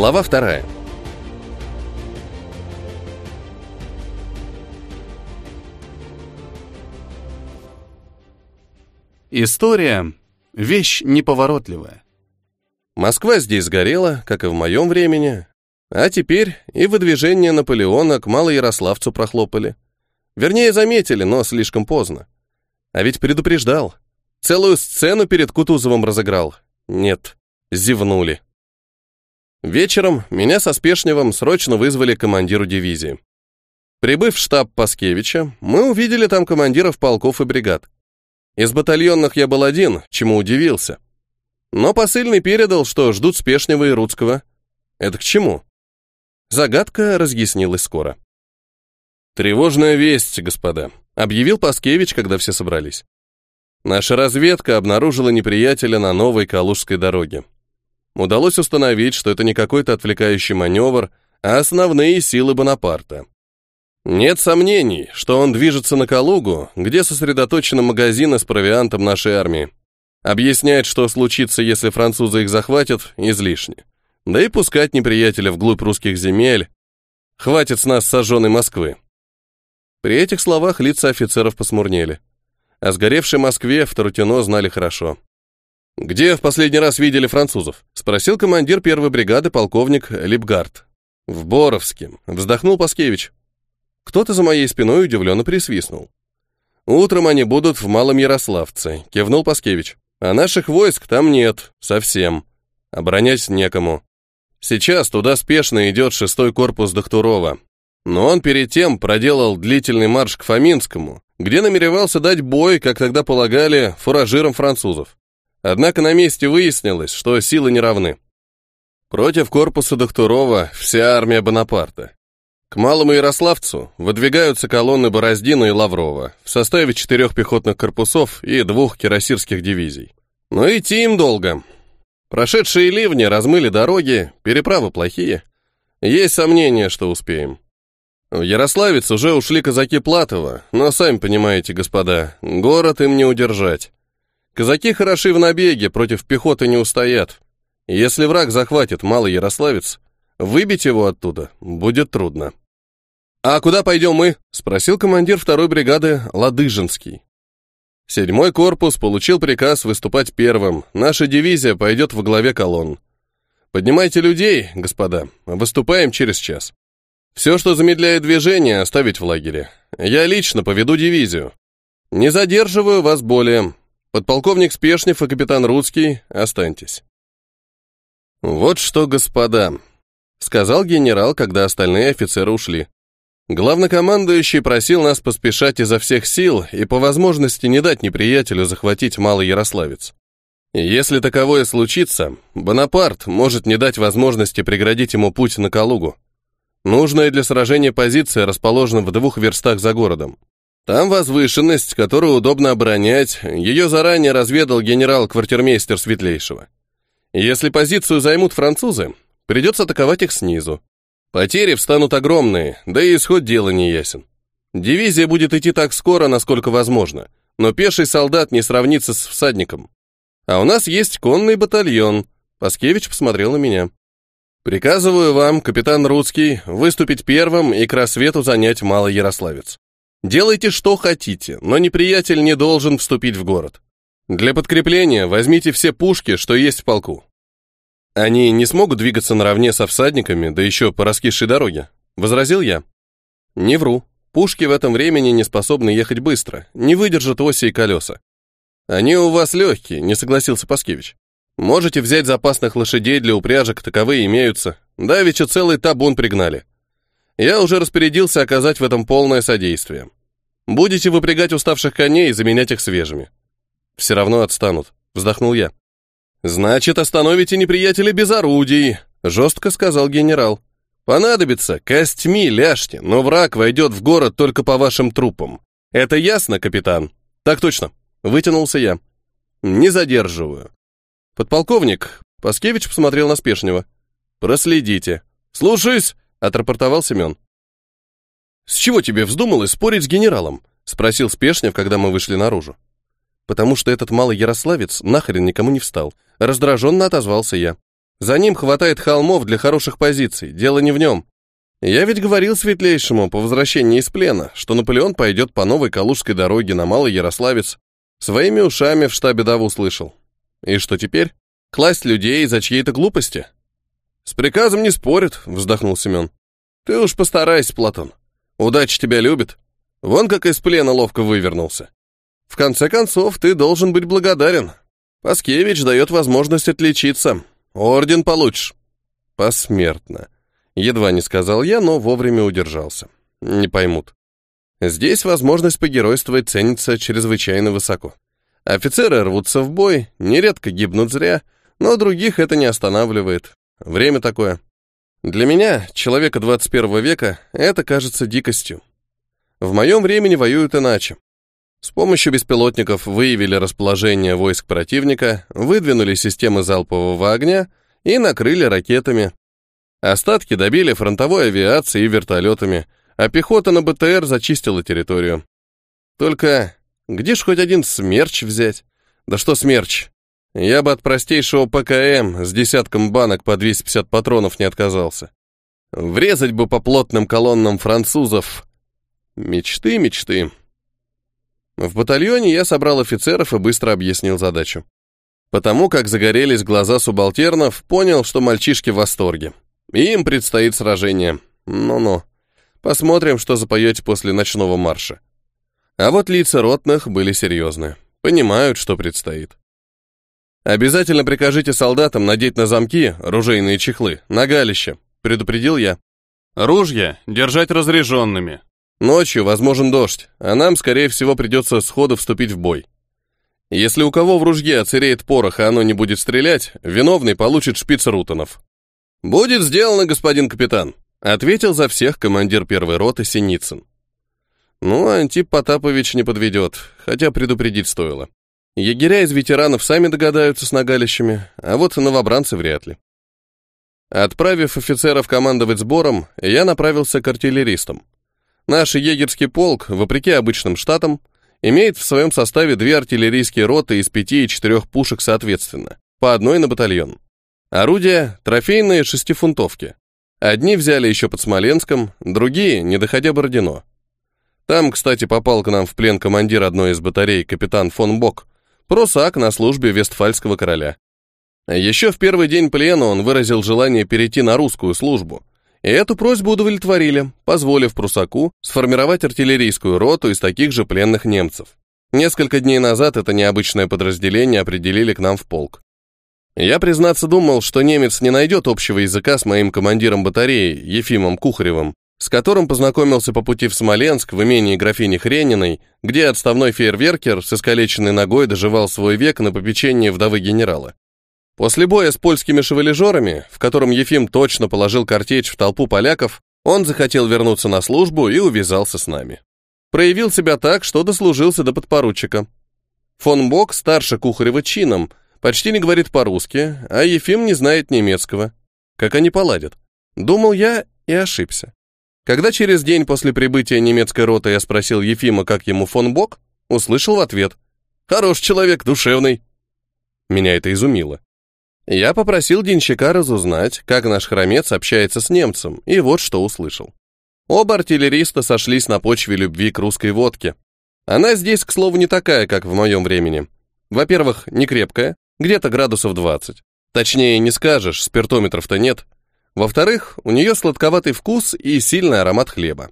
Глава вторая. История — вещь неповоротливая. Москва здесь сгорела, как и в моем времени, а теперь и выдвижение Наполеона к Малоярославцу прохлопали. Вернее, заметили, но слишком поздно. А ведь предупреждал. Целую сцену перед Кутузовым разыграл. Нет, зевнули. Вечером меня со Спешневым срочно вызвали командиру дивизии. Прибыв в штаб Паскевича, мы увидели там командиров полков и бригад. Из батальонных я был один, чему удивился. Но посыльный передал, что ждут Спешнева и Рудского. Это к чему? Загадка разъяснилась скоро. «Тревожная весть, господа», — объявил Паскевич, когда все собрались. Наша разведка обнаружила неприятеля на новой Калужской дороге. Удалось установить, что это не какой-то отвлекающий маневр, а основные силы Бонапарта. Нет сомнений, что он движется на Калугу, где сосредоточены магазины с провиантом нашей армии. Объяснять, что случится, если французы их захватят, излишне. Да и пускать неприятеля вглубь русских земель. Хватит с нас сожженной Москвы. При этих словах лица офицеров посмурнели. О сгоревшей Москве в Тарутино знали хорошо. «Где в последний раз видели французов?» — спросил командир первой бригады полковник Липгард. «В Боровске», — вздохнул Паскевич. Кто-то за моей спиной удивленно присвистнул. «Утром они будут в Малом Ярославце», — кивнул Паскевич. «А наших войск там нет, совсем. Оборонять некому. Сейчас туда спешно идет шестой корпус Дохтурова. Но он перед тем проделал длительный марш к Фоминскому, где намеревался дать бой, как тогда полагали, фуражирам французов. Однако на месте выяснилось, что силы не равны. Против корпуса Дохтурова вся армия Бонапарта. К Малому Ярославцу выдвигаются колонны Бороздина и Лаврова в составе четырех пехотных корпусов и двух кирасирских дивизий. Но идти им долго. Прошедшие ливни размыли дороги, переправы плохие. Есть сомнения, что успеем. В Ярославец уже ушли казаки Платова, но сами понимаете, господа, город им не удержать. Казаки хороши в набеге, против пехоты не устоят. Если враг захватит Малый Ярославец, выбить его оттуда будет трудно. «А куда пойдем мы?» — спросил командир второй бригады Ладыжинский. Седьмой корпус получил приказ выступать первым. Наша дивизия пойдет во главе колонн. Поднимайте людей, господа. Выступаем через час. Все, что замедляет движение, оставить в лагере. Я лично поведу дивизию. Не задерживаю вас более. Подполковник Спешнев и капитан Рудский, останьтесь. Вот что, господа, сказал генерал, когда остальные офицеры ушли. Главнокомандующий просил нас поспешать изо всех сил и по возможности не дать неприятелю захватить Малый Ярославец. Если таковое случится, Бонапарт может не дать возможности преградить ему путь на Калугу. Нужная для сражения позиция расположена в двух верстах за городом. Там возвышенность, которую удобно оборонять, ее заранее разведал генерал-квартирмейстер Светлейшего. Если позицию займут французы, придется атаковать их снизу. Потери встанут огромные, да и исход дела не ясен. Дивизия будет идти так скоро, насколько возможно, но пеший солдат не сравнится с всадником. А у нас есть конный батальон. Паскевич посмотрел на меня. Приказываю вам, капитан Рудский, выступить первым и к рассвету занять Малый Ярославец. Делайте, что хотите, но неприятель не должен вступить в город. Для подкрепления возьмите все пушки, что есть в полку. Они не смогут двигаться наравне со всадниками, да еще по раскисшей дороге, возразил я. Не вру. Пушки в этом времени не способны ехать быстро, не выдержат оси и колеса. Они у вас легкие, не согласился Паскевич. Можете взять запасных лошадей для упряжек, таковые имеются. Давеча целый табун пригнали. Я уже распорядился оказать в этом полное содействие. Будете выпрягать уставших коней и заменять их свежими. Все равно отстанут, вздохнул я. «Значит, остановите неприятеля без орудий», — жестко сказал генерал. «Понадобится, костьми ляжьте, но враг войдет в город только по вашим трупам. Это ясно, капитан?» «Так точно», — вытянулся я. «Не задерживаю». «Подполковник», — Паскевич посмотрел на Спешнего. «Проследите». «Слушаюсь», — отрапортовал Семен. «С чего тебе вздумалось спорить с генералом?» — спросил Спешнев, когда мы вышли наружу. «Потому что этот малый ярославец нахрен никому не встал», Раздраженно отозвался я. За ним хватает холмов для хороших позиций, дело не в нем. Я ведь говорил Светлейшему по возвращении из плена, что Наполеон пойдет по новой Калужской дороге на Малый Ярославец. Своими ушами в штабе Даву услышал. И что теперь? Класть людей из-за чьей-то глупости? С приказом не спорят, вздохнул Семен. Ты уж постарайся, Платон. Удача тебя любит. Вон как из плена ловко вывернулся. В конце концов, ты должен быть благодарен. Паскевич дает возможность отличиться. Орден получишь. Посмертно. Едва не сказал я, но вовремя удержался. Не поймут. Здесь возможность погеройствовать ценится чрезвычайно высоко. Офицеры рвутся в бой, нередко гибнут зря, но других это не останавливает. Время такое. Для меня, человека 21 века, это кажется дикостью. В моем времени воюют иначе. С помощью беспилотников выявили расположение войск противника, выдвинули системы залпового огня и накрыли ракетами. Остатки добили фронтовой авиацией и вертолетами, а пехота на БТР зачистила территорию. Только где ж хоть один смерч взять? Да что смерч? Я бы от простейшего ПКМ с десятком банок по 250 патронов не отказался. Врезать бы по плотным колоннам французов. Мечты, мечты. В батальоне я собрал офицеров и быстро объяснил задачу. Потому как загорелись глаза субалтернов, понял, что мальчишки в восторге. Им предстоит сражение. Ну-ну. Посмотрим, что запоете после ночного марша. А вот лица ротных были серьезные. Понимают, что предстоит. Обязательно прикажите солдатам надеть на замки ружейные чехлы, нагалище, предупредил я. Ружья держать разряженными. Ночью возможен дождь, а нам, скорее всего, придется сходу вступить в бой. Если у кого в ружье оцереет порох, а оно не будет стрелять, виновный получит шпиц рутонов. «Будет сделано, господин капитан», — ответил за всех командир первой роты Синицын. Ну, Антип Потапович не подведет, хотя предупредить стоило. Егеря из ветеранов сами догадаются с нагалищами, а вот новобранцы вряд ли. Отправив офицеров командовать сбором, я направился к артиллеристам. Наш егерский полк, вопреки обычным штатам, имеет в своем составе две артиллерийские роты из пяти и четырех пушек соответственно, по одной на батальон. Орудия – трофейные шестифунтовки. Одни взяли еще под Смоленском, другие, не доходя Бородино. Там, кстати, попал к нам в плен командир одной из батарей, капитан фон Бок, Прусак на службе Вестфальского короля. Еще в первый день плена он выразил желание перейти на русскую службу. И эту просьбу удовлетворили, позволив Прусаку сформировать артиллерийскую роту из таких же пленных немцев. Несколько дней назад это необычное подразделение определили к нам в полк. Я, признаться, думал, что немец не найдет общего языка с моим командиром батареи, Ефимом Кухаревым, с которым познакомился по пути в Смоленск в имении графини Хрениной, где отставной фейерверкер с искалеченной ногой доживал свой век на попечении вдовы генерала. После боя с польскими шевележерами, в котором Ефим точно положил картечь в толпу поляков, он захотел вернуться на службу и увязался с нами. Проявил себя так, что дослужился до подпоручика. Фон Бок старше Кухарева чином, почти не говорит по-русски, а Ефим не знает немецкого. Как они поладят? Думал я и ошибся. Когда через день после прибытия немецкой роты я спросил Ефима, как ему фон Бок, услышал в ответ «Хорош человек, душевный». Меня это изумило. Я попросил денщика разузнать, как наш хромец общается с немцем, и вот что услышал. Оба артиллериста сошлись на почве любви к русской водке. Она здесь, к слову, не такая, как в моем времени. Во-первых, не крепкая, где-то градусов 20. Точнее, не скажешь, спиртометров-то нет. Во-вторых, у нее сладковатый вкус и сильный аромат хлеба.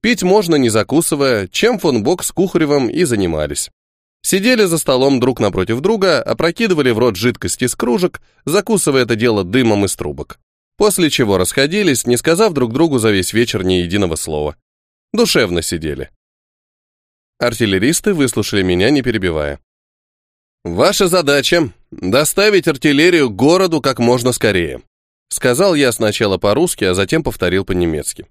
Пить можно не закусывая, чем фон Бок с Кухаревым и занимались. Сидели за столом друг напротив друга, опрокидывали в рот жидкость из кружек, закусывая это дело дымом из трубок. После чего расходились, не сказав друг другу за весь вечер ни единого слова. Душевно сидели. Артиллеристы выслушали меня, не перебивая. «Ваша задача — доставить артиллерию к городу как можно скорее. Сказал я сначала по-русски, а затем повторил по-немецки.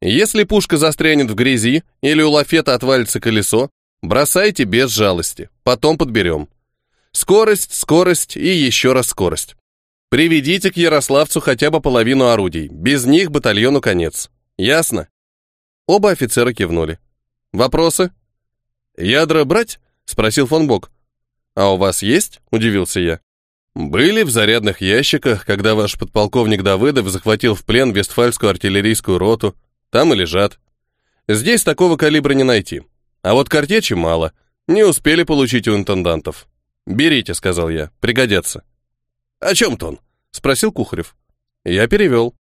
Если пушка застрянет в грязи или у лафета отвалится колесо, бросайте без жалости, потом подберем. Скорость, скорость и еще раз скорость. Приведите к Ярославцу хотя бы половину орудий, без них батальону конец. Ясно? Оба офицера кивнули. Вопросы? Ядра брать? Спросил фон Бок. А у вас есть? Удивился я. Были в зарядных ящиках, когда ваш подполковник Давыдов захватил в плен Вестфальскую артиллерийскую роту. Там и лежат. Здесь такого калибра не найти. А вот картечи мало. Не успели получить у интендантов. «Берите», — сказал я, — «пригодятся». «О чем-то он?» — спросил Кухарев. Я перевел.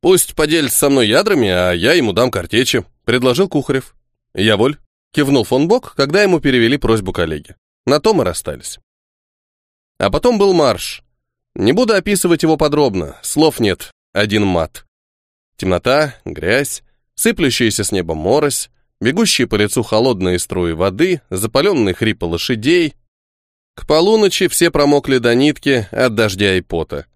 «Пусть поделится со мной ядрами, а я ему дам картечи», — предложил Кухарев. «Я воль», — кивнул фон Бок, когда ему перевели просьбу коллеги. На том и расстались. А потом был марш. Не буду описывать его подробно, слов нет, один мат. Темнота, грязь, сыплющаяся с неба морось, бегущие по лицу холодные струи воды, запаленные хрипы лошадей. К полуночи все промокли до нитки от дождя и пота.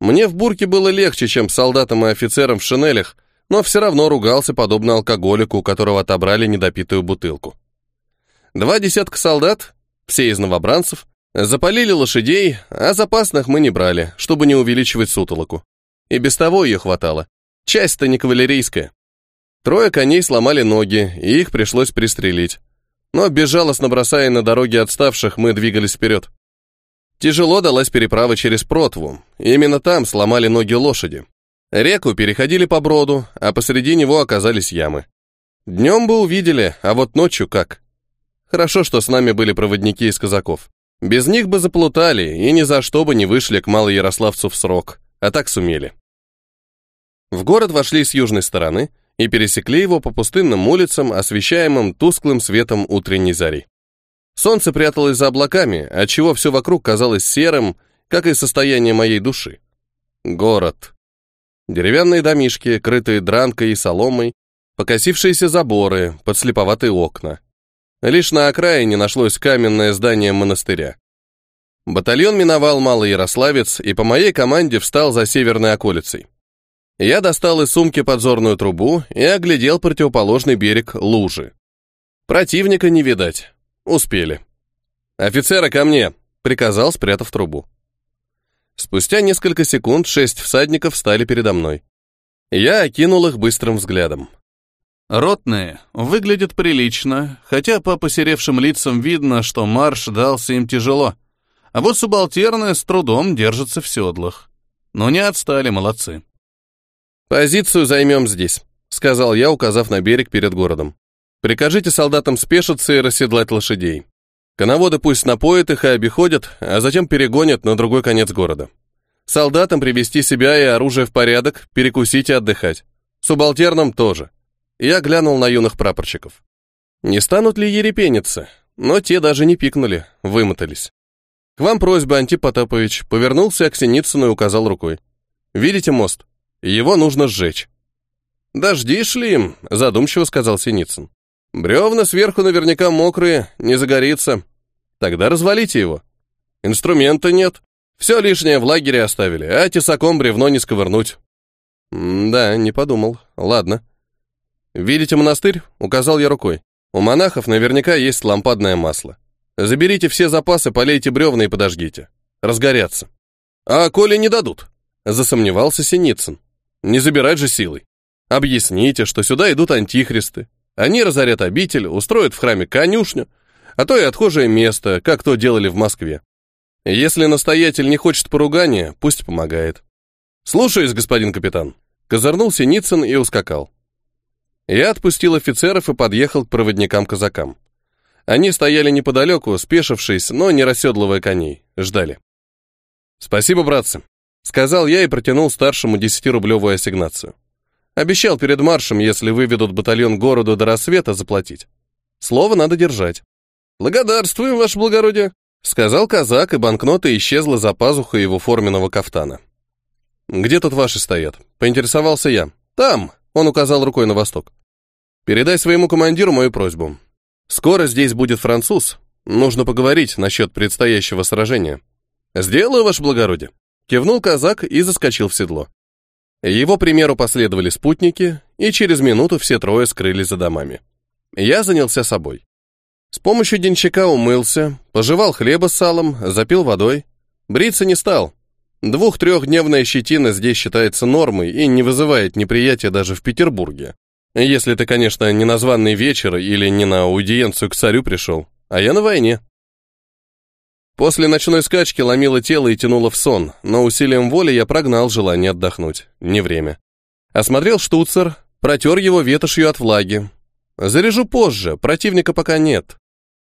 Мне в бурке было легче, чем солдатам и офицерам в шинелях, но все равно ругался, подобно алкоголику, у которого отобрали недопитую бутылку. Два десятка солдат, все из новобранцев, запалили лошадей, а запасных мы не брали, чтобы не увеличивать сутолоку. И без того ее хватало. Часть-то не кавалерийская. Трое коней сломали ноги, и их пришлось пристрелить. Но безжалостно бросая на дороге отставших, мы двигались вперед. Тяжело далась переправа через Протву. Именно там сломали ноги лошади. Реку переходили по броду, а посреди него оказались ямы. Днем бы увидели, а вот ночью как. Хорошо, что с нами были проводники из казаков. Без них бы заплутали и ни за что бы не вышли к Малоярославцу в срок, а так сумели. В город вошли с южной стороны и пересекли его по пустынным улицам, освещаемым тусклым светом утренней зари. Солнце пряталось за облаками, отчего все вокруг казалось серым, как и состояние моей души. Город. Деревянные домишки, крытые дранкой и соломой, покосившиеся заборы, подслеповатые окна. Лишь на окраине нашлось каменное здание монастыря. Батальон миновал Малый Ярославец и по моей команде встал за северной околицей. Я достал из сумки подзорную трубу и оглядел противоположный берег лужи. Противника не видать. Успели. «Офицера ко мне!» — приказал, спрятав трубу. Спустя несколько секунд шесть всадников встали передо мной. Я окинул их быстрым взглядом. Ротные выглядят прилично, хотя по посеревшим лицам видно, что марш дался им тяжело. А вот субалтерные с трудом держатся в седлах. Но не отстали, молодцы. «Позицию займем здесь», — сказал я, указав на берег перед городом. Прикажите солдатам спешиться и расседлать лошадей. Коноводы пусть напоят их и обиходят, а затем перегонят на другой конец города. Солдатам привести себя и оружие в порядок, перекусить и отдыхать. Субалтернам тоже. Я глянул на юных прапорщиков. Не станут ли ерепениться? Но те даже не пикнули, вымотались. К вам просьба, Антип Потапович, повернулся к Синицыну и указал рукой. Видите мост? Его нужно сжечь. «Дожди шли», — задумчиво сказал Синицын. Бревна сверху наверняка мокрые, не загорится. Тогда развалите его. Инструмента нет. Все лишнее в лагере оставили, а тесаком бревно не сковырнуть. Да, не подумал. Ладно. Видите монастырь? Указал я рукой. У монахов наверняка есть лампадное масло. Заберите все запасы, полейте бревна и подожгите. Разгорятся. А коли не дадут? Засомневался Синицын. Не забирать же силой. Объясните, что сюда идут антихристы, они разорят обитель, устроят в храме конюшню, а то и отхожее место, как то делали в Москве. Если настоятель не хочет поругания, пусть помогает. Слушаюсь, господин капитан. Козырнул Синицын и ускакал. Я отпустил офицеров и подъехал к проводникам-казакам. Они стояли неподалеку, спешившись, но не расседлывая коней, ждали. «Спасибо, братцы», — сказал я и протянул старшему десятирублевую ассигнацию. Обещал перед маршем, если выведут батальон городу до рассвета, заплатить. Слово надо держать. «Благодарствую, ваше благородие», — сказал казак, и банкнота исчезла за пазухой его форменного кафтана. «Где тут ваши стоят?» — поинтересовался я. «Там», — он указал рукой на восток. «Передай своему командиру мою просьбу. Скоро здесь будет француз. Нужно поговорить насчет предстоящего сражения». «Сделаю, ваше благородие», — кивнул казак и заскочил в седло. Его примеру последовали спутники, и через минуту все трое скрылись за домами. Я занялся собой. С помощью денщика умылся, пожевал хлеба с салом, запил водой. Бриться не стал. Двух-трехдневная щетина здесь считается нормой и не вызывает неприятия даже в Петербурге. Если ты, конечно, не на званный вечер или не на аудиенцию к царю пришел, а я на войне. После ночной скачки ломило тело и тянуло в сон, но усилием воли я прогнал желание отдохнуть. Не время. Осмотрел штуцер, протер его ветошью от влаги. Заряжу позже, противника пока нет.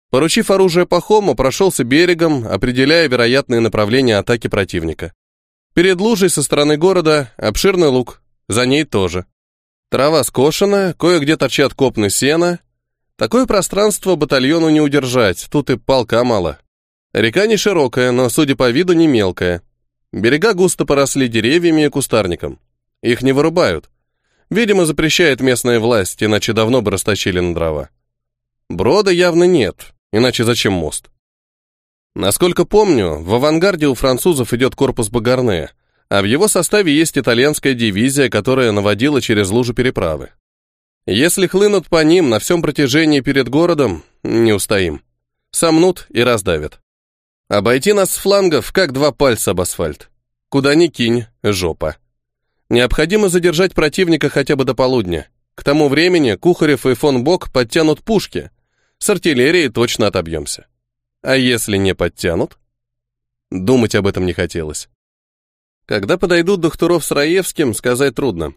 Поручив оружие Пахому, прошелся берегом, определяя вероятные направления атаки противника. Перед лужей со стороны города обширный луг, за ней тоже. Трава скошена, кое-где торчат копны сена. Такое пространство батальону не удержать, тут и полка мало. Река не широкая, но, судя по виду, не мелкая. Берега густо поросли деревьями и кустарником. Их не вырубают. Видимо, запрещает местная власть, иначе давно бы растащили на дрова. Брода явно нет, иначе зачем мост? Насколько помню, в авангарде у французов идет корпус Багарне, а в его составе есть итальянская дивизия, которая наводила через лужу переправы. Если хлынут по ним на всем протяжении перед городом, не устоим. Сомнут и раздавят. Обойти нас с флангов, как два пальца об асфальт. Куда ни кинь, жопа. Необходимо задержать противника хотя бы до полудня. К тому времени Кухарев и фон Бок подтянут пушки. С артиллерией точно отобьемся. А если не подтянут? Думать об этом не хотелось. Когда подойдут Духтуров с Раевским, сказать трудно.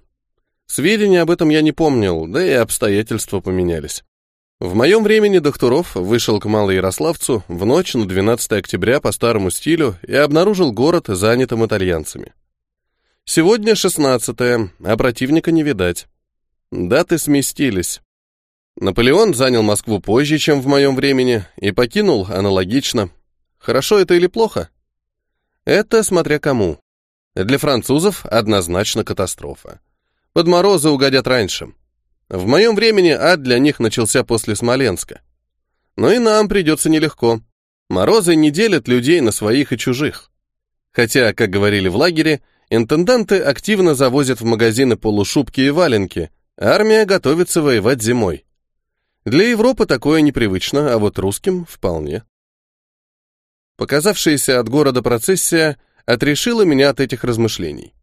Сведения об этом я не помнил, да и обстоятельства поменялись. В моем времени Дохтуров вышел к Малоярославцу в ночь на 12 октября по старому стилю и обнаружил город занятым итальянцами. Сегодня 16 а противника не видать. Даты сместились. Наполеон занял Москву позже, чем в моем времени, и покинул аналогично. Хорошо это или плохо? Это смотря кому. Для французов однозначно катастрофа. Под морозы угодят раньше. В моем времени ад для них начался после Смоленска. Но и нам придется нелегко. Морозы не делят людей на своих и чужих. Хотя, как говорили в лагере, интенданты активно завозят в магазины полушубки и валенки, армия готовится воевать зимой. Для Европы такое непривычно, а вот русским вполне. Показавшаяся от города процессия отрешила меня от этих размышлений.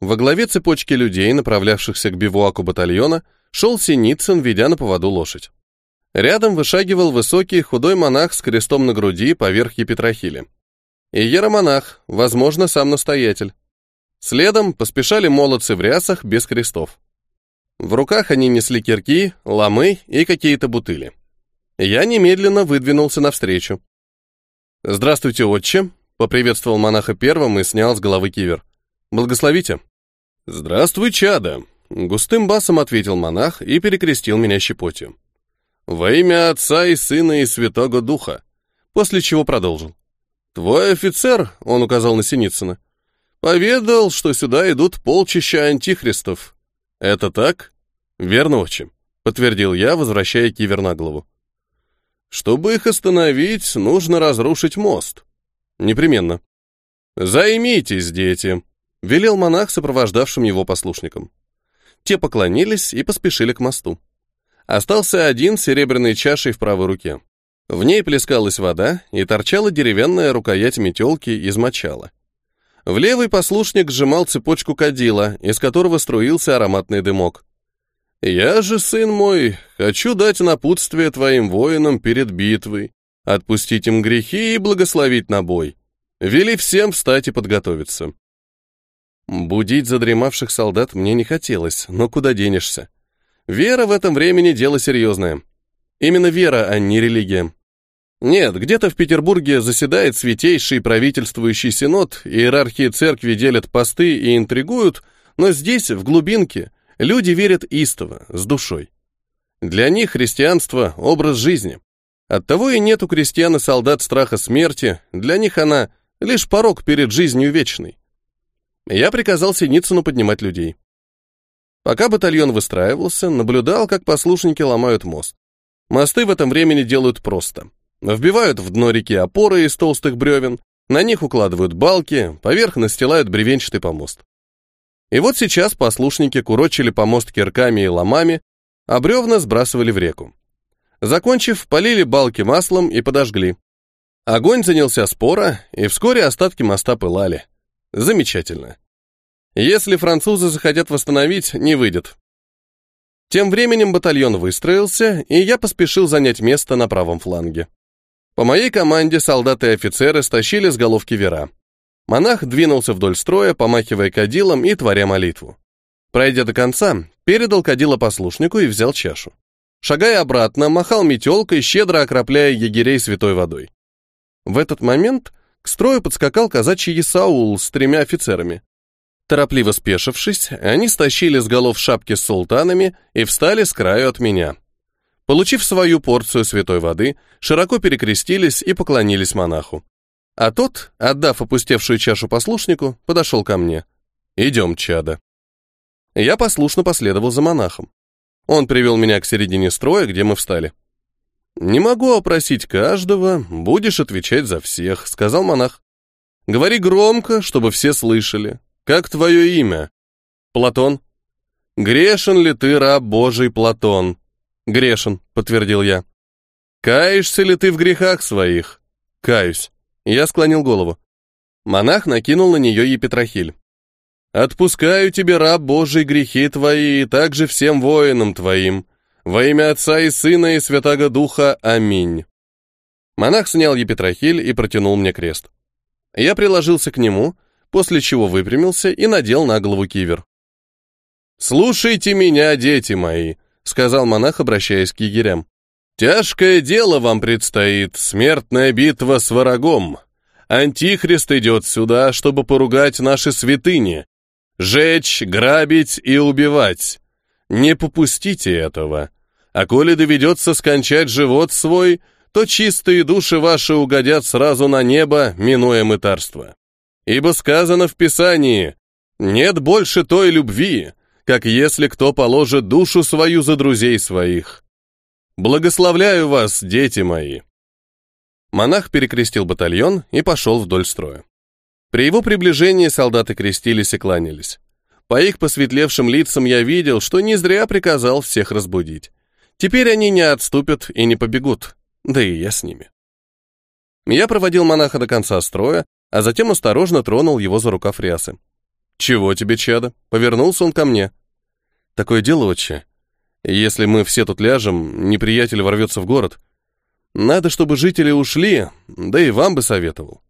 Во главе цепочки людей, направлявшихся к бивуаку батальона, шел Синицын, ведя на поводу лошадь. Рядом вышагивал высокий худой монах с крестом на груди поверх епитрахили. И еромонах, возможно, сам настоятель. Следом поспешали молодцы в рясах без крестов. В руках они несли кирки, ломы и какие-то бутыли. Я немедленно выдвинулся навстречу. «Здравствуйте, отче!» — поприветствовал монаха первым и снял с головы кивер. «Благословите!» «Здравствуй, чада!» Густым басом ответил монах и перекрестил меня щепотью. «Во имя Отца и Сына и Святого Духа», после чего продолжил. «Твой офицер», — он указал на Синицына, «поведал, что сюда идут полчища антихристов. Это так?» «Верно, отчим», — подтвердил я, возвращая кивер на голову. «Чтобы их остановить, нужно разрушить мост». «Непременно». «Займитесь, дети», — велел монах сопровождавшим его послушникам. Те поклонились и поспешили к мосту. Остался один с серебряной чашей в правой руке. В ней плескалась вода и торчала деревянная рукоять метелки из мочала. В левый послушник сжимал цепочку кадила, из которого струился ароматный дымок. «Я же, сын мой, хочу дать напутствие твоим воинам перед битвой, отпустить им грехи и благословить на бой. Вели всем встать и подготовиться. Будить задремавших солдат мне не хотелось, но куда денешься? Вера в этом времени дело серьезное. Именно вера, а не религия. Нет, где-то в Петербурге заседает святейший правительствующий синод, иерархии церкви делят посты и интригуют, но здесь, в глубинке, люди верят истово, с душой. Для них христианство — образ жизни. Оттого и нет у крестьян и солдат страха смерти, для них она — лишь порог перед жизнью вечной. Я приказал Синицыну поднимать людей. Пока батальон выстраивался, наблюдал, как послушники ломают мост. Мосты в этом времени делают просто. Вбивают в дно реки опоры из толстых бревен, на них укладывают балки, поверх настилают бревенчатый помост. И вот сейчас послушники курочили помост кирками и ломами, а бревна сбрасывали в реку. Закончив, полили балки маслом и подожгли. Огонь занялся спора, и вскоре остатки моста пылали. Замечательно. Если французы захотят восстановить, не выйдет. Тем временем батальон выстроился, и я поспешил занять место на правом фланге. По моей команде солдаты и офицеры стащили с головки вера. Монах двинулся вдоль строя, помахивая кадилом и творя молитву. Пройдя до конца, передал кадила послушнику и взял чашу. Шагая обратно, махал метелкой, щедро окропляя егерей святой водой. В этот момент к строю подскакал казачий Исаул с тремя офицерами. Торопливо спешившись, они стащили с голов шапки с султанами и встали с краю от меня. Получив свою порцию святой воды, широко перекрестились и поклонились монаху. А тот, отдав опустевшую чашу послушнику, подошел ко мне. «Идем, чада». Я послушно последовал за монахом. Он привел меня к середине строя, где мы встали. «Не могу опросить каждого, будешь отвечать за всех», — сказал монах. «Говори громко, чтобы все слышали. Как твое имя?» «Платон». «Грешен ли ты, раб Божий Платон?» «Грешен», — подтвердил я. «Каешься ли ты в грехах своих?» «Каюсь». Я склонил голову. Монах накинул на нее епитрахиль. «Отпускаю тебе, раб Божий, грехи твои, и также всем воинам твоим. Во имя Отца и Сына и Святаго Духа. Аминь». Монах снял епитрахиль и протянул мне крест. Я приложился к нему, после чего выпрямился и надел на голову кивер. «Слушайте меня, дети мои», — сказал монах, обращаясь к егерям. «Тяжкое дело вам предстоит, смертная битва с врагом. Антихрист идет сюда, чтобы поругать наши святыни, жечь, грабить и убивать. Не попустите этого. А коли доведется скончать живот свой, то чистые души ваши угодят сразу на небо, минуя мытарство. Ибо сказано в Писании, нет больше той любви, как если кто положит душу свою за друзей своих. Благословляю вас, дети мои!» Монах перекрестил батальон и пошел вдоль строя. При его приближении солдаты крестились и кланялись. По их посветлевшим лицам я видел, что не зря приказал всех разбудить. Теперь они не отступят и не побегут, да и я с ними. Я проводил монаха до конца строя, а затем осторожно тронул его за рукав рясы. «Чего тебе, чадо?» — повернулся он ко мне. «Такое дело, отче. Если мы все тут ляжем, неприятель ворвется в город. Надо, чтобы жители ушли, да и вам бы советовал.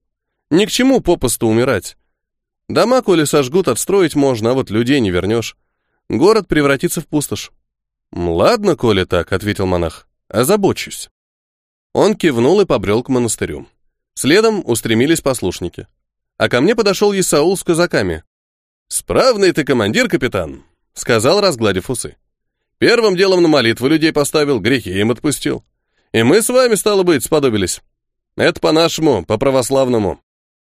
Ни к чему попусту умирать. Дома, коли сожгут, отстроить можно, а вот людей не вернешь. Город превратится в пустошь». «Ладно, коли так», — ответил монах. «Озабочусь». Он кивнул и побрел к монастырю. Следом устремились послушники. А ко мне подошел Исаул с казаками. «Справный ты командир, капитан», — сказал, разгладив усы. «Первым делом на молитву людей поставил, грехи им отпустил. И мы с вами, стало быть, сподобились. Это по-нашему, по-православному.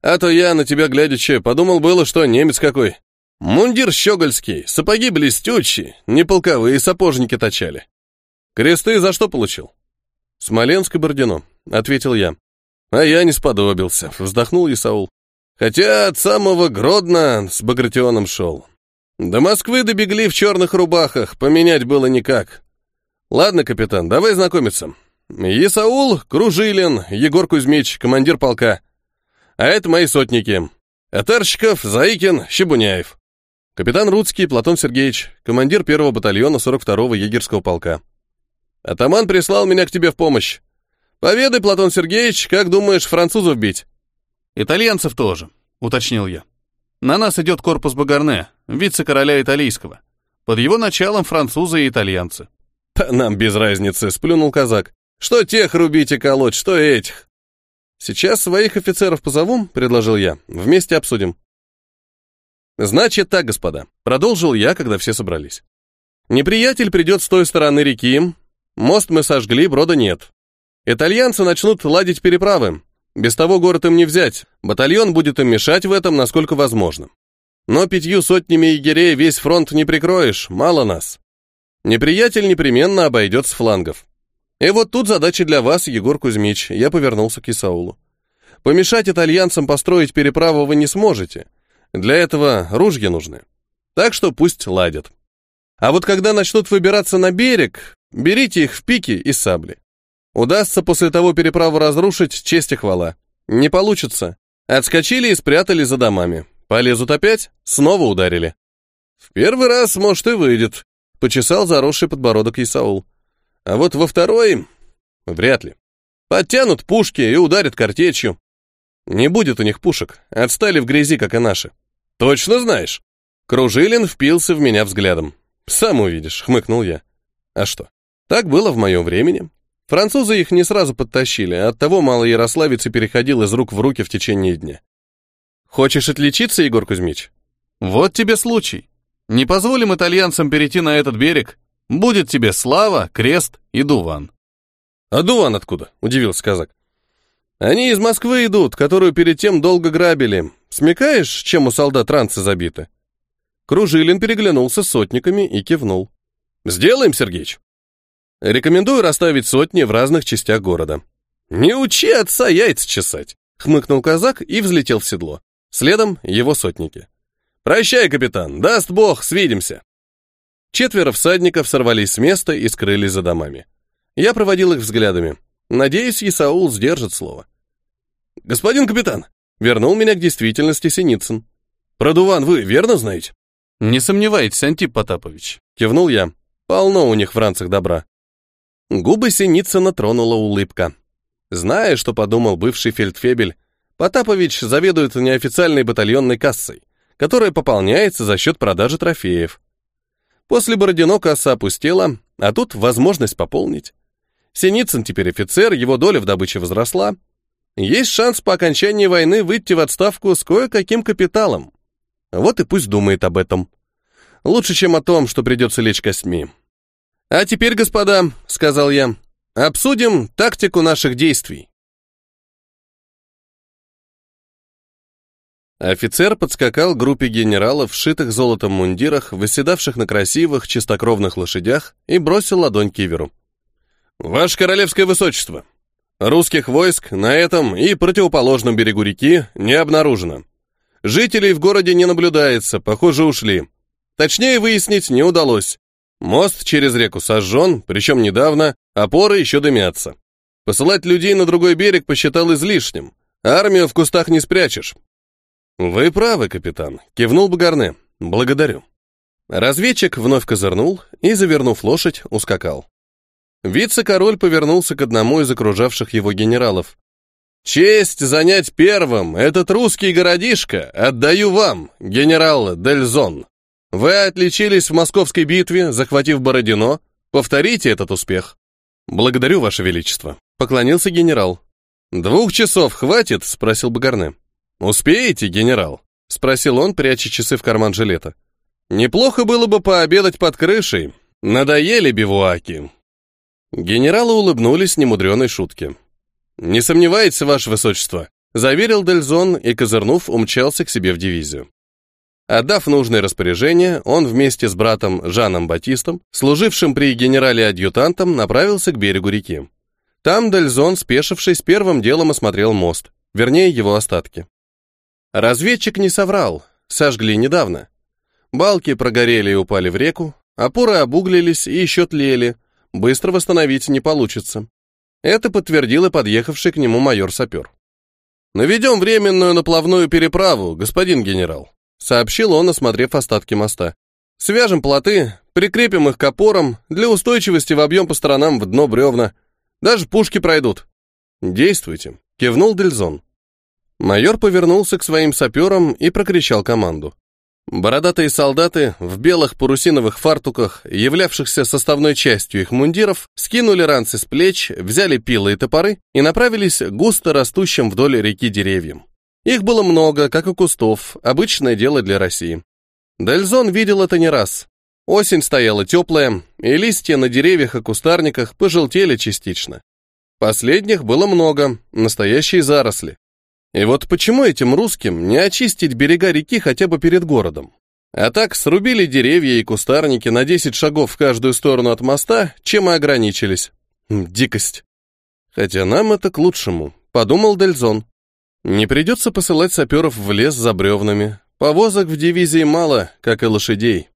А то я, на тебя глядячи, подумал было, что немец какой. Мундир щегольский, сапоги блестючие, не полковые сапожники точали. Кресты за что получил?» «Смоленск и Бородино», — ответил я. «А я не сподобился», — вздохнул Исаул. Хотя от самого Гродно с Багратионом шел. До Москвы добегли в черных рубахах, поменять было никак. Ладно, капитан, давай знакомиться. Исаул, Кружилин, Егор Кузьмич, командир полка. А это мои сотники. Атарщиков, Заикин, Щебуняев. Капитан Рудский Платон Сергеевич, командир первого батальона 42-го егерского полка. Атаман прислал меня к тебе в помощь. Поведай, Платон Сергеевич, как думаешь французов бить? «Итальянцев тоже», — уточнил я. «На нас идет корпус Багарне, вице-короля италийского. Под его началом французы и итальянцы». «Да нам без разницы», — сплюнул казак. «Что тех рубить и колоть, что этих?» «Сейчас своих офицеров позову», — предложил я. «Вместе обсудим». «Значит так, господа», — продолжил я, когда все собрались. «Неприятель придет с той стороны реки. Мост мы сожгли, брода нет. Итальянцы начнут ладить переправы, без того город им не взять, батальон будет им мешать в этом, насколько возможно. Но пятью сотнями егерей весь фронт не прикроешь, мало нас. Неприятель непременно обойдет с флангов. И вот тут задача для вас, Егор Кузьмич, я повернулся к Исаулу. Помешать итальянцам построить переправу вы не сможете. Для этого ружья нужны. Так что пусть ладят. А вот когда начнут выбираться на берег, берите их в пики и сабли. Удастся после того переправу разрушить, честь и хвала. Не получится. Отскочили и спрятали за домами. Полезут опять, снова ударили. В первый раз, может, и выйдет, почесал заросший подбородок Исаул. А вот во второй вряд ли. Подтянут пушки и ударят картечью. Не будет у них пушек, отстали в грязи, как и наши. Точно знаешь? Кружилин впился в меня взглядом. Сам увидишь, хмыкнул я. А что? Так было в моем времени. Французы их не сразу подтащили, оттого малый Ярославец и переходил из рук в руки в течение дня. Хочешь отличиться, Егор Кузьмич? Вот тебе случай. Не позволим итальянцам перейти на этот берег. Будет тебе слава, крест и дуван. А дуван откуда? Удивился казак. Они из Москвы идут, которую перед тем долго грабили. Смекаешь, чем у солдат ранцы забиты? Кружилин переглянулся сотниками и кивнул. Сделаем, Сергеич. Рекомендую расставить сотни в разных частях города. Не учи отца яйца чесать, хмыкнул казак и взлетел в седло. Следом его сотники. Прощай, капитан, даст бог, свидимся. Четверо всадников сорвались с места и скрылись за домами. Я проводил их взглядами. Надеюсь, Исаул сдержит слово. «Господин капитан!» — вернул меня к действительности Синицын. «Про Дуван вы верно знаете?» «Не сомневайтесь, Антип Потапович», — кивнул я. «Полно у них в ранцах добра». Губы Синицына тронула улыбка. Зная, что подумал бывший фельдфебель, Потапович заведует неофициальной батальонной кассой, которая пополняется за счет продажи трофеев. После Бородино касса опустела, а тут возможность пополнить. Синицын теперь офицер, его доля в добыче возросла. Есть шанс по окончании войны выйти в отставку с кое-каким капиталом. Вот и пусть думает об этом. Лучше, чем о том, что придется лечь костьми. «А теперь, господа», — сказал я, — «обсудим тактику наших действий». Офицер подскакал группе генералов в шитых золотом мундирах, выседавших на красивых, чистокровных лошадях, и бросил ладонь киверу. «Ваше королевское высочество, русских войск на этом и противоположном берегу реки не обнаружено. Жителей в городе не наблюдается, похоже, ушли. Точнее выяснить не удалось. Мост через реку сожжен, причем недавно, опоры еще дымятся. Посылать людей на другой берег посчитал излишним. Армию в кустах не спрячешь». «Вы правы, капитан», — кивнул Багарне. «Благодарю». Разведчик вновь козырнул и, завернув лошадь, ускакал. Вице-король повернулся к одному из окружавших его генералов. «Честь занять первым этот русский городишко отдаю вам, генерал Дельзон. Вы отличились в московской битве, захватив Бородино. Повторите этот успех». «Благодарю, Ваше Величество», — поклонился генерал. «Двух часов хватит?» — спросил Багарне. «Успеете, генерал?» — спросил он, пряча часы в карман жилета. «Неплохо было бы пообедать под крышей. Надоели бивуаки». Генералы улыбнулись немудреной шутке. «Не сомневается, ваше высочество», — заверил Дельзон и, козырнув, умчался к себе в дивизию. Отдав нужное распоряжение, он вместе с братом Жаном Батистом, служившим при генерале адъютантом, направился к берегу реки. Там Дельзон, спешившись, первым делом осмотрел мост, вернее, его остатки. Разведчик не соврал, сожгли недавно. Балки прогорели и упали в реку, опоры обуглились и еще тлели, быстро восстановить не получится. Это подтвердил и подъехавший к нему майор-сапер. «Наведем временную наплавную переправу, господин генерал», сообщил он, осмотрев остатки моста. «Свяжем плоты, прикрепим их к опорам, для устойчивости вобьем по сторонам в дно бревна. Даже пушки пройдут». «Действуйте», — кивнул Дельзон. Майор повернулся к своим саперам и прокричал команду. Бородатые солдаты в белых парусиновых фартуках, являвшихся составной частью их мундиров, скинули ранцы с плеч, взяли пилы и топоры и направились густо растущим вдоль реки деревьям. Их было много, как и кустов, обычное дело для России. Дельзон видел это не раз. Осень стояла теплая, и листья на деревьях и кустарниках пожелтели частично. Последних было много, настоящие заросли. И вот почему этим русским не очистить берега реки хотя бы перед городом? А так срубили деревья и кустарники на 10 шагов в каждую сторону от моста, чем и ограничились. Хм, дикость. Хотя нам это к лучшему, подумал Дельзон. Не придется посылать саперов в лес за бревнами. Повозок в дивизии мало, как и лошадей.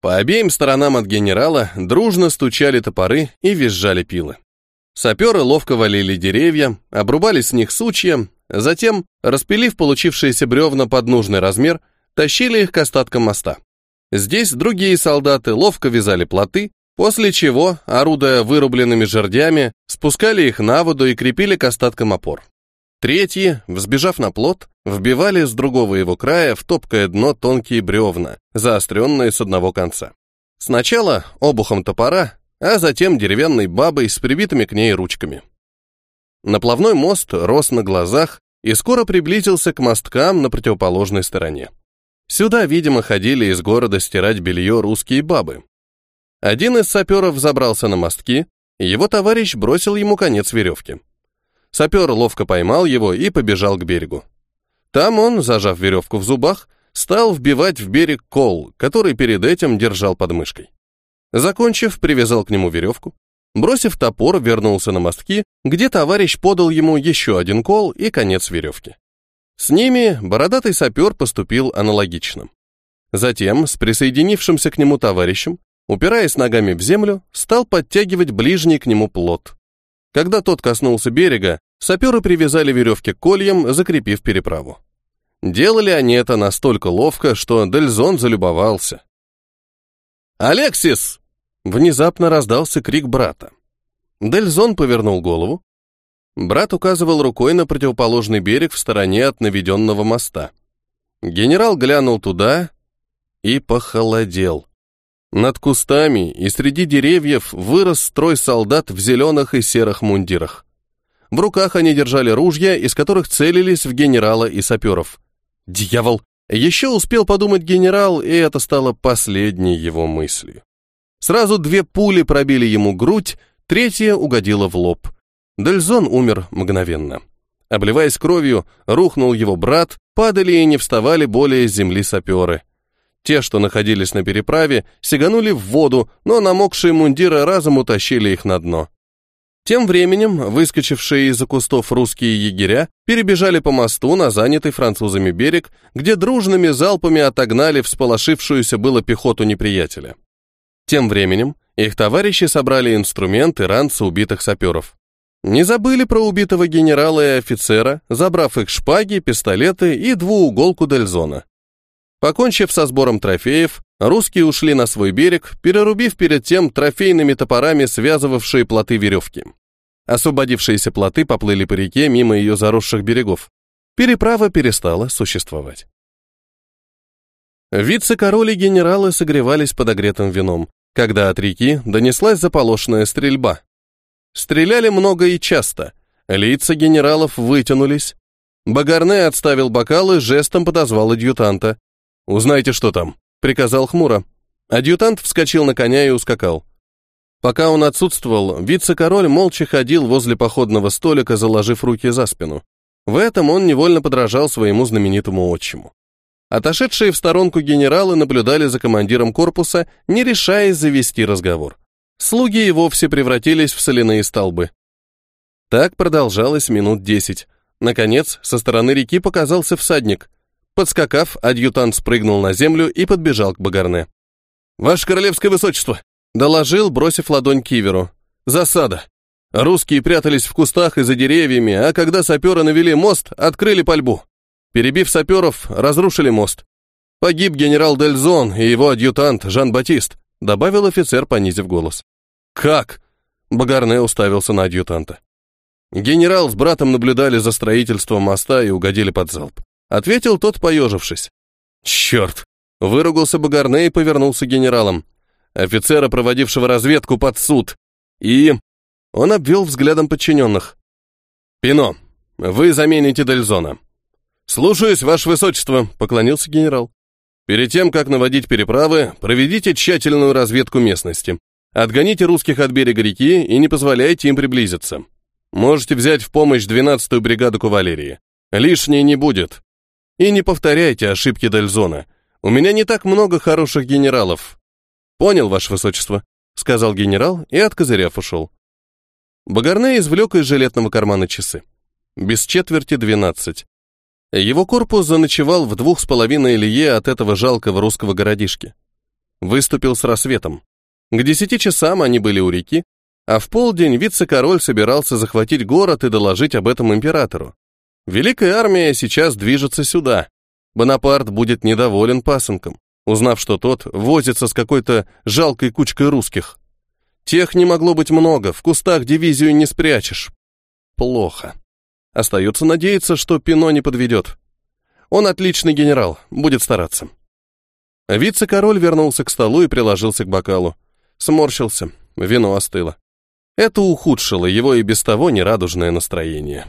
По обеим сторонам от генерала дружно стучали топоры и визжали пилы. Саперы ловко валили деревья, обрубали с них сучья, затем, распилив получившиеся бревна под нужный размер, тащили их к остаткам моста. Здесь другие солдаты ловко вязали плоты, После чего, орудуя вырубленными жердями, спускали их на воду и крепили к остаткам опор. Третьи, взбежав на плот, вбивали с другого его края в топкое дно тонкие бревна, заостренные с одного конца. Сначала обухом топора, а затем деревянной бабой с прибитыми к ней ручками. Наплавной мост рос на глазах и скоро приблизился к мосткам на противоположной стороне. Сюда, видимо, ходили из города стирать белье русские бабы. Один из саперов забрался на мостки, и его товарищ бросил ему конец веревки. Сапер ловко поймал его и побежал к берегу. Там он, зажав веревку в зубах, стал вбивать в берег кол, который перед этим держал под мышкой. Закончив, привязал к нему веревку. Бросив топор, вернулся на мостки, где товарищ подал ему еще один кол и конец веревки. С ними бородатый сапер поступил аналогично. Затем, с присоединившимся к нему товарищем, упираясь ногами в землю, стал подтягивать ближний к нему плот. Когда тот коснулся берега, саперы привязали веревки к кольям, закрепив переправу. Делали они это настолько ловко, что Дельзон залюбовался. «Алексис!» Внезапно раздался крик брата. Дельзон повернул голову. Брат указывал рукой на противоположный берег в стороне от наведенного моста. Генерал глянул туда и похолодел. Над кустами и среди деревьев вырос строй солдат в зеленых и серых мундирах. В руках они держали ружья, из которых целились в генерала и саперов. «Дьявол!» Еще успел подумать генерал, и это стало последней его мыслью. Сразу две пули пробили ему грудь, третья угодила в лоб. Дельзон умер мгновенно. Обливаясь кровью, рухнул его брат, падали и не вставали более с земли саперы. Те, что находились на переправе, сиганули в воду, но намокшие мундиры разом утащили их на дно. Тем временем, выскочившие из-за кустов русские егеря перебежали по мосту на занятый французами берег, где дружными залпами отогнали всполошившуюся было пехоту неприятеля. Тем временем их товарищи собрали инструменты ранца убитых саперов. Не забыли про убитого генерала и офицера, забрав их шпаги, пистолеты и двууголку Дельзона. Покончив со сбором трофеев, русские ушли на свой берег, перерубив перед тем трофейными топорами связывавшие плоты веревки. Освободившиеся плоты поплыли по реке мимо ее заросших берегов. Переправа перестала существовать. Вице-король и генералы согревались подогретым вином, когда от реки донеслась заполошенная стрельба. Стреляли много и часто, лица генералов вытянулись. Багарне отставил бокалы, жестом подозвал адъютанта. «Узнайте, что там», — приказал хмуро. Адъютант вскочил на коня и ускакал. Пока он отсутствовал, вице-король молча ходил возле походного столика, заложив руки за спину. В этом он невольно подражал своему знаменитому отчиму. Отошедшие в сторонку генералы наблюдали за командиром корпуса, не решаясь завести разговор. Слуги и вовсе превратились в соляные столбы. Так продолжалось минут десять. Наконец, со стороны реки показался всадник. Подскакав, адъютант спрыгнул на землю и подбежал к Багарне. «Ваше королевское высочество!» — доложил, бросив ладонь киверу. «Засада!» Русские прятались в кустах и за деревьями, а когда саперы навели мост, открыли пальбу. Перебив саперов, разрушили мост. Погиб генерал Дельзон и его адъютант Жан-Батист, добавил офицер, понизив голос. Как? Багарне уставился на адъютанта. Генерал с братом наблюдали за строительством моста и угодили под залп. Ответил тот, поежившись. Черт! Выругался Багарне и повернулся к генералам. Офицера, проводившего разведку, под суд. И... Он обвел взглядом подчиненных. «Пино, вы замените Дельзона. «Слушаюсь, ваше высочество», — поклонился генерал. «Перед тем, как наводить переправы, проведите тщательную разведку местности. Отгоните русских от берега реки и не позволяйте им приблизиться. Можете взять в помощь 12-ю бригаду кавалерии. Лишней не будет. И не повторяйте ошибки Дельзона. У меня не так много хороших генералов». «Понял, ваше высочество», — сказал генерал и, откозыряв, ушел. Багарне извлек из жилетного кармана часы. Без четверти двенадцать. Его корпус заночевал в двух с половиной лие от этого жалкого русского городишки. Выступил с рассветом. К десяти часам они были у реки, а в полдень вице-король собирался захватить город и доложить об этом императору. Великая армия сейчас движется сюда. Бонапарт будет недоволен пасынком, узнав, что тот возится с какой-то жалкой кучкой русских. Тех не могло быть много, в кустах дивизию не спрячешь. Плохо. Остается надеяться, что Пино не подведет. Он отличный генерал, будет стараться. Вице-король вернулся к столу и приложился к бокалу. Сморщился, вино остыло. Это ухудшило его и без того нерадужное настроение.